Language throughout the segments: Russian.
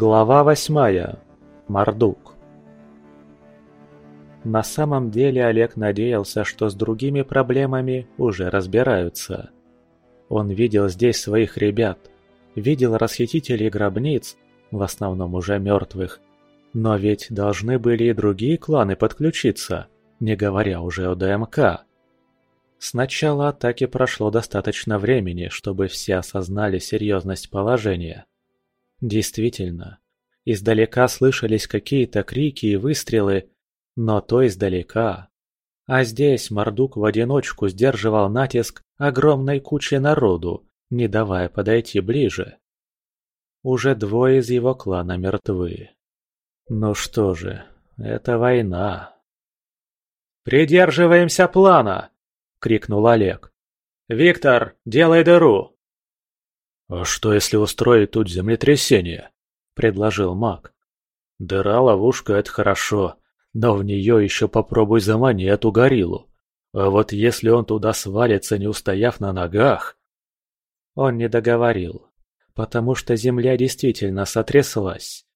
Глава восьмая. Мордук. На самом деле Олег надеялся, что с другими проблемами уже разбираются. Он видел здесь своих ребят, видел расхитителей гробниц, в основном уже мертвых. Но ведь должны были и другие кланы подключиться, не говоря уже о ДМК. С начала атаки прошло достаточно времени, чтобы все осознали серьезность положения. Действительно, издалека слышались какие-то крики и выстрелы, но то издалека. А здесь Мордук в одиночку сдерживал натиск огромной кучи народу, не давая подойти ближе. Уже двое из его клана мертвы. Ну что же, это война. «Придерживаемся плана!» — крикнул Олег. «Виктор, делай дыру!» «А что, если устроить тут землетрясение?» – предложил маг. «Дыра-ловушка – это хорошо, но в нее еще попробуй замани эту гориллу. А вот если он туда свалится, не устояв на ногах...» Он не договорил, потому что земля действительно сотряслась.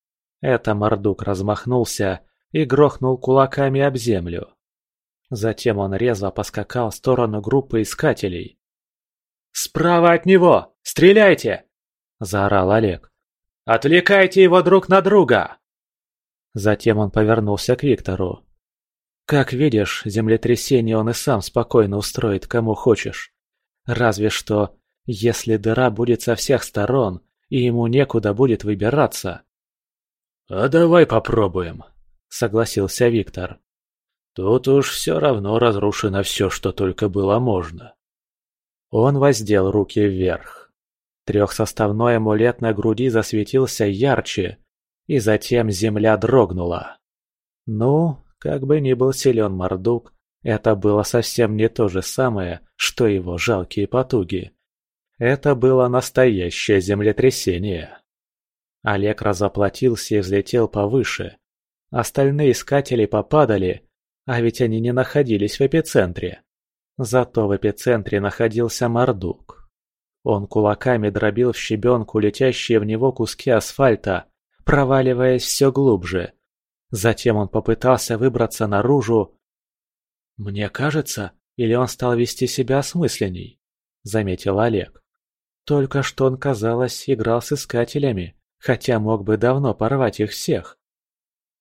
Это Мордук размахнулся и грохнул кулаками об землю. Затем он резво поскакал в сторону группы искателей. «Справа от него! Стреляйте!» – заорал Олег. «Отвлекайте его друг на друга!» Затем он повернулся к Виктору. «Как видишь, землетрясение он и сам спокойно устроит, кому хочешь. Разве что, если дыра будет со всех сторон, и ему некуда будет выбираться». «А давай попробуем», — согласился Виктор. «Тут уж все равно разрушено все, что только было можно. Он воздел руки вверх. Трехсоставной амулет на груди засветился ярче, и затем земля дрогнула. Ну, как бы ни был силен Мордук, это было совсем не то же самое, что его жалкие потуги. Это было настоящее землетрясение. Олег разоплатился и взлетел повыше. Остальные искатели попадали, а ведь они не находились в эпицентре. Зато в эпицентре находился Мордук. Он кулаками дробил в щебенку летящие в него куски асфальта, проваливаясь все глубже. Затем он попытался выбраться наружу. «Мне кажется, или он стал вести себя осмысленней?» – заметил Олег. «Только что он, казалось, играл с искателями, хотя мог бы давно порвать их всех».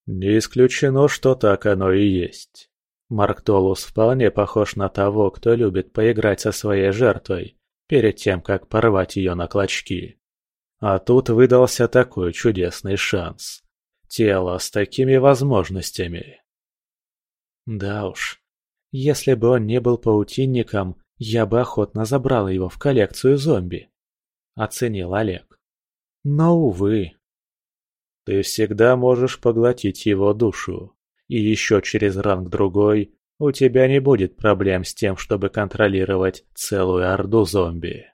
«Не исключено, что так оно и есть», Марк Толус вполне похож на того, кто любит поиграть со своей жертвой, перед тем, как порвать ее на клочки. А тут выдался такой чудесный шанс. Тело с такими возможностями. Да уж, если бы он не был паутинником, я бы охотно забрал его в коллекцию зомби. Оценил Олег. Но, увы. Ты всегда можешь поглотить его душу, и еще через ранг другой, у тебя не будет проблем с тем, чтобы контролировать целую орду зомби.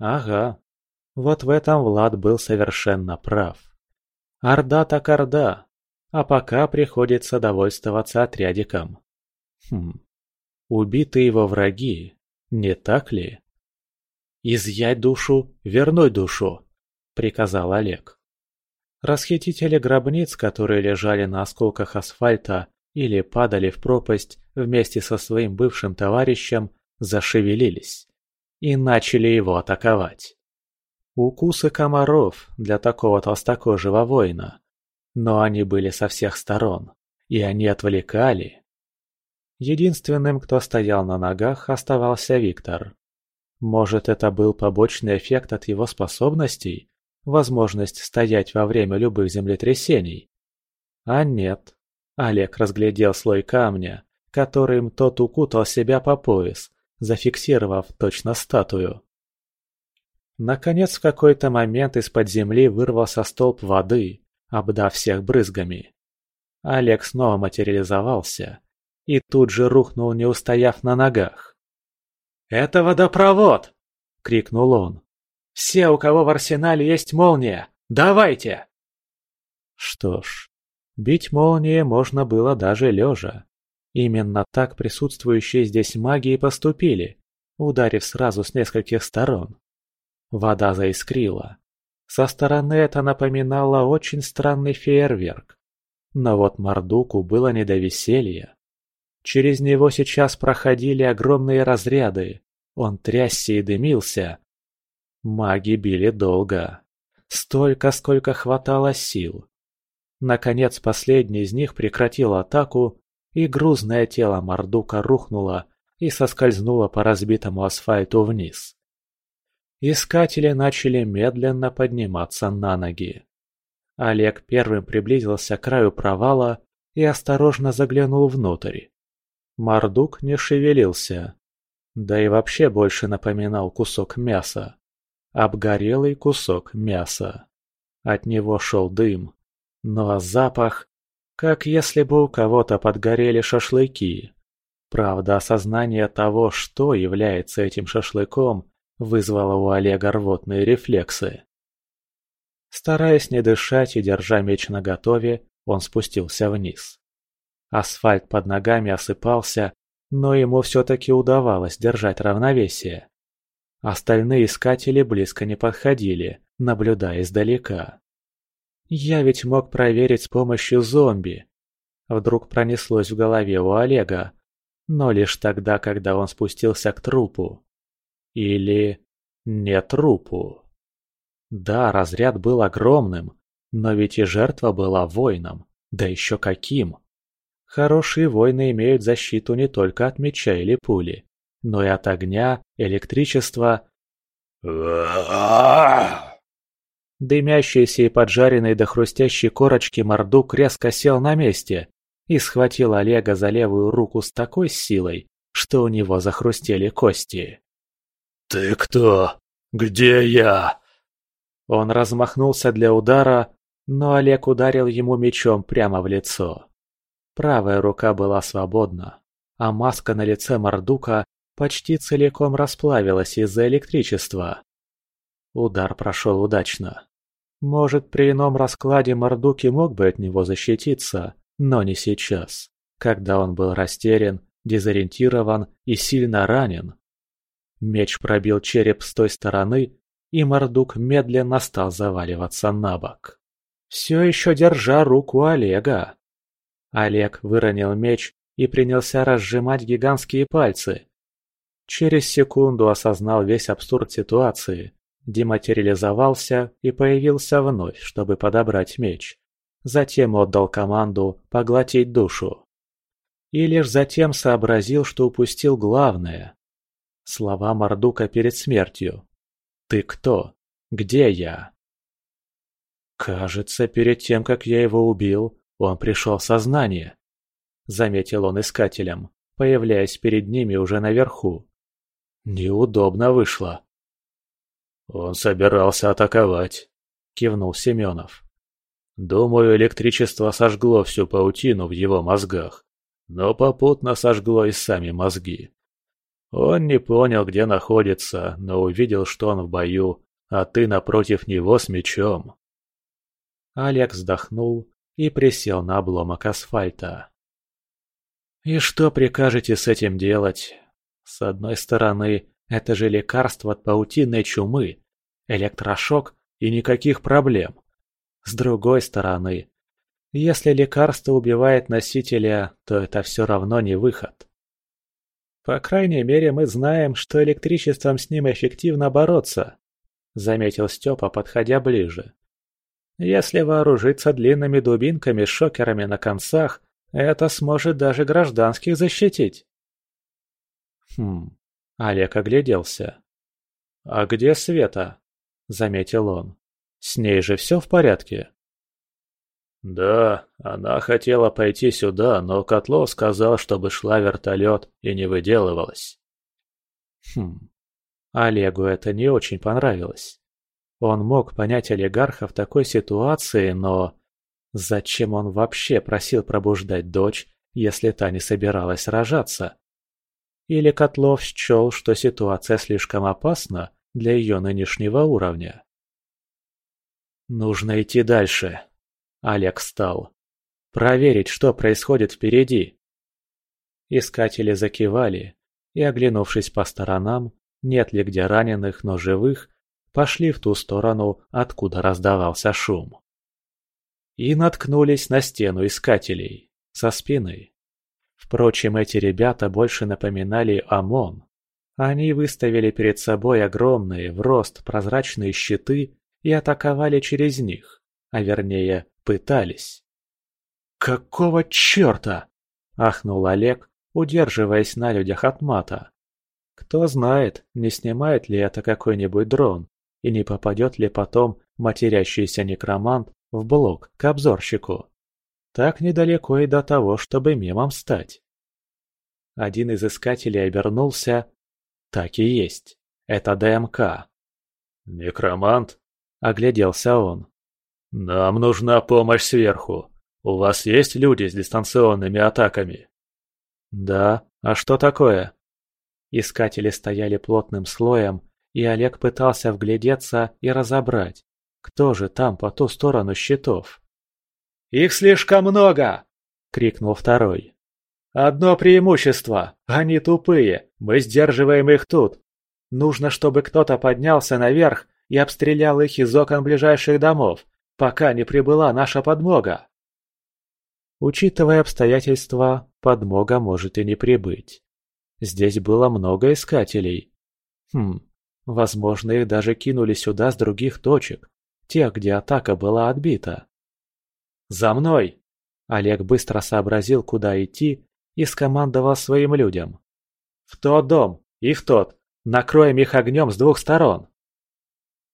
Ага, вот в этом Влад был совершенно прав. Орда так орда, а пока приходится довольствоваться отрядиком. Хм, убиты его враги, не так ли? «Изъять душу, вернуть душу», — приказал Олег. Расхитители гробниц, которые лежали на осколках асфальта или падали в пропасть вместе со своим бывшим товарищем, зашевелились и начали его атаковать. Укусы комаров для такого толстокожего воина, но они были со всех сторон, и они отвлекали. Единственным, кто стоял на ногах, оставался Виктор. Может, это был побочный эффект от его способностей, возможность стоять во время любых землетрясений. А нет. Олег разглядел слой камня, которым тот укутал себя по пояс, зафиксировав точно статую. Наконец, в какой-то момент из-под земли вырвался столб воды, обдав всех брызгами. Олег снова материализовался и тут же рухнул, не устояв на ногах. «Это водопровод!» — крикнул он. Все, у кого в арсенале есть молния, давайте!» Что ж, бить молнией можно было даже лежа. Именно так присутствующие здесь маги и поступили, ударив сразу с нескольких сторон. Вода заискрила. Со стороны это напоминало очень странный фейерверк. Но вот Мордуку было не до веселья. Через него сейчас проходили огромные разряды. Он трясся и дымился. Маги били долго. Столько, сколько хватало сил. Наконец последний из них прекратил атаку, и грузное тело Мордука рухнуло и соскользнуло по разбитому асфальту вниз. Искатели начали медленно подниматься на ноги. Олег первым приблизился к краю провала и осторожно заглянул внутрь. Мордук не шевелился, да и вообще больше напоминал кусок мяса. Обгорелый кусок мяса. От него шел дым, но запах, как если бы у кого-то подгорели шашлыки. Правда, осознание того, что является этим шашлыком, вызвало у Олега рвотные рефлексы. Стараясь не дышать и держа меч наготове, он спустился вниз. Асфальт под ногами осыпался, но ему все-таки удавалось держать равновесие. Остальные искатели близко не подходили, наблюдая издалека. Я ведь мог проверить с помощью зомби. Вдруг пронеслось в голове у Олега, но лишь тогда, когда он спустился к трупу. Или не трупу. Да, разряд был огромным, но ведь и жертва была воином, да еще каким. Хорошие воины имеют защиту не только от меча или пули, но и от огня, электричества Дымящийся и поджаренный до хрустящей корочки мордук резко сел на месте и схватил Олега за левую руку с такой силой, что у него захрустели кости. «Ты кто? Где я?» Он размахнулся для удара, но Олег ударил ему мечом прямо в лицо. Правая рука была свободна, а маска на лице Мордука почти целиком расплавилась из-за электричества. Удар прошел удачно. Может, при ином раскладе Мордуки мог бы от него защититься, но не сейчас, когда он был растерян, дезориентирован и сильно ранен. Меч пробил череп с той стороны, и Мордук медленно стал заваливаться на бок. Все еще держа руку Олега. Олег выронил меч и принялся разжимать гигантские пальцы. Через секунду осознал весь абсурд ситуации дематериализовался и появился вновь, чтобы подобрать меч. Затем отдал команду поглотить душу. И лишь затем сообразил, что упустил главное. Слова Мордука перед смертью. «Ты кто? Где я?» «Кажется, перед тем, как я его убил, он пришел в сознание», — заметил он искателям, появляясь перед ними уже наверху. «Неудобно вышло». «Он собирался атаковать», — кивнул Семенов. «Думаю, электричество сожгло всю паутину в его мозгах, но попутно сожгло и сами мозги. Он не понял, где находится, но увидел, что он в бою, а ты напротив него с мечом». Олег вздохнул и присел на обломок асфальта. «И что прикажете с этим делать? С одной стороны, это же лекарство от паутинной чумы. Электрошок и никаких проблем. С другой стороны, если лекарство убивает носителя, то это все равно не выход. По крайней мере, мы знаем, что электричеством с ним эффективно бороться, заметил Степа, подходя ближе. Если вооружиться длинными дубинками с шокерами на концах, это сможет даже гражданских защитить. Хм, Олег огляделся. «А где Света?» – заметил он. «С ней же все в порядке?» «Да, она хотела пойти сюда, но Котлов сказал, чтобы шла вертолет и не выделывалась». Хм, Олегу это не очень понравилось. Он мог понять олигарха в такой ситуации, но... Зачем он вообще просил пробуждать дочь, если та не собиралась рожаться? Или Котлов счел, что ситуация слишком опасна для ее нынешнего уровня? «Нужно идти дальше», — Олег встал. «Проверить, что происходит впереди». Искатели закивали и, оглянувшись по сторонам, нет ли где раненых, но живых, пошли в ту сторону, откуда раздавался шум. И наткнулись на стену искателей, со спины. Впрочем, эти ребята больше напоминали ОМОН. Они выставили перед собой огромные, в рост, прозрачные щиты и атаковали через них, а вернее, пытались. «Какого черта?» – ахнул Олег, удерживаясь на людях от мата. Кто знает, не снимает ли это какой-нибудь дрон, и не попадет ли потом матерящийся некромант в блок к обзорщику. Так недалеко и до того, чтобы мемом стать. Один из искателей обернулся. Так и есть. Это ДМК. «Некромант?» – огляделся он. «Нам нужна помощь сверху. У вас есть люди с дистанционными атаками?» «Да. А что такое?» Искатели стояли плотным слоем, и Олег пытался вглядеться и разобрать, кто же там по ту сторону щитов. «Их слишком много!» — крикнул второй. «Одно преимущество. Они тупые. Мы сдерживаем их тут. Нужно, чтобы кто-то поднялся наверх и обстрелял их из окон ближайших домов, пока не прибыла наша подмога». Учитывая обстоятельства, подмога может и не прибыть. Здесь было много искателей. Хм, возможно, их даже кинули сюда с других точек, тех, где атака была отбита. «За мной!» Олег быстро сообразил, куда идти, и скомандовал своим людям. «В тот дом и в тот. Накроем их огнем с двух сторон!»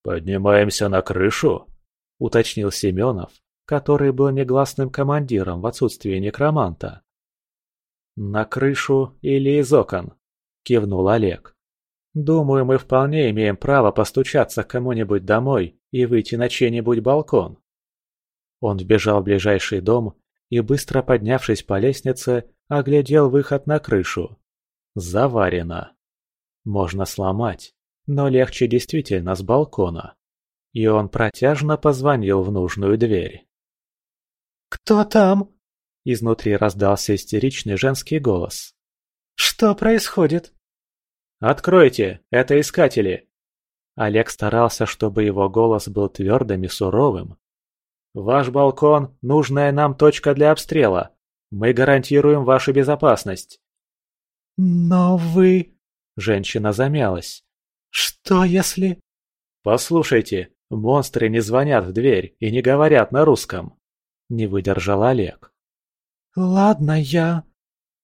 «Поднимаемся на крышу?» — уточнил Семенов, который был негласным командиром в отсутствие некроманта. «На крышу или из окон?» – кивнул Олег. «Думаю, мы вполне имеем право постучаться к кому-нибудь домой и выйти на чей-нибудь балкон». Он вбежал в ближайший дом и, быстро поднявшись по лестнице, оглядел выход на крышу. Заварено. Можно сломать, но легче действительно с балкона. И он протяжно позвонил в нужную дверь. «Кто там?» Изнутри раздался истеричный женский голос. «Что происходит?» «Откройте! Это искатели!» Олег старался, чтобы его голос был твердым и суровым. «Ваш балкон – нужная нам точка для обстрела. Мы гарантируем вашу безопасность». «Но вы...» – женщина замялась. «Что если...» «Послушайте, монстры не звонят в дверь и не говорят на русском», – не выдержал Олег. «Ладно, я...»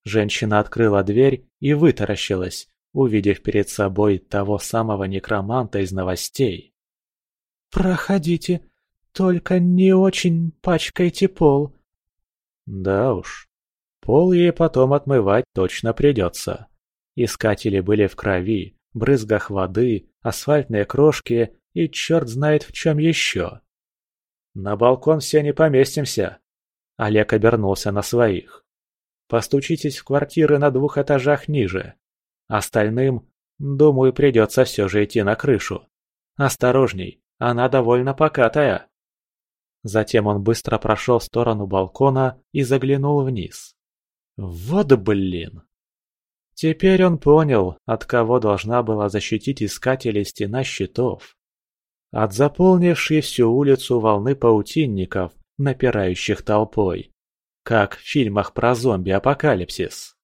Женщина открыла дверь и вытаращилась, увидев перед собой того самого некроманта из новостей. «Проходите, только не очень пачкайте пол». Да уж, пол ей потом отмывать точно придется. Искатели были в крови, брызгах воды, асфальтные крошки и черт знает в чем еще. На балкон все не поместимся, Олег обернулся на своих. «Постучитесь в квартиры на двух этажах ниже. Остальным, думаю, придется все же идти на крышу. Осторожней, она довольно покатая». Затем он быстро прошел в сторону балкона и заглянул вниз. «Вот блин!» Теперь он понял, от кого должна была защитить искателей стена щитов. От заполнившей всю улицу волны паутинников, напирающих толпой. Как в фильмах про зомби-апокалипсис.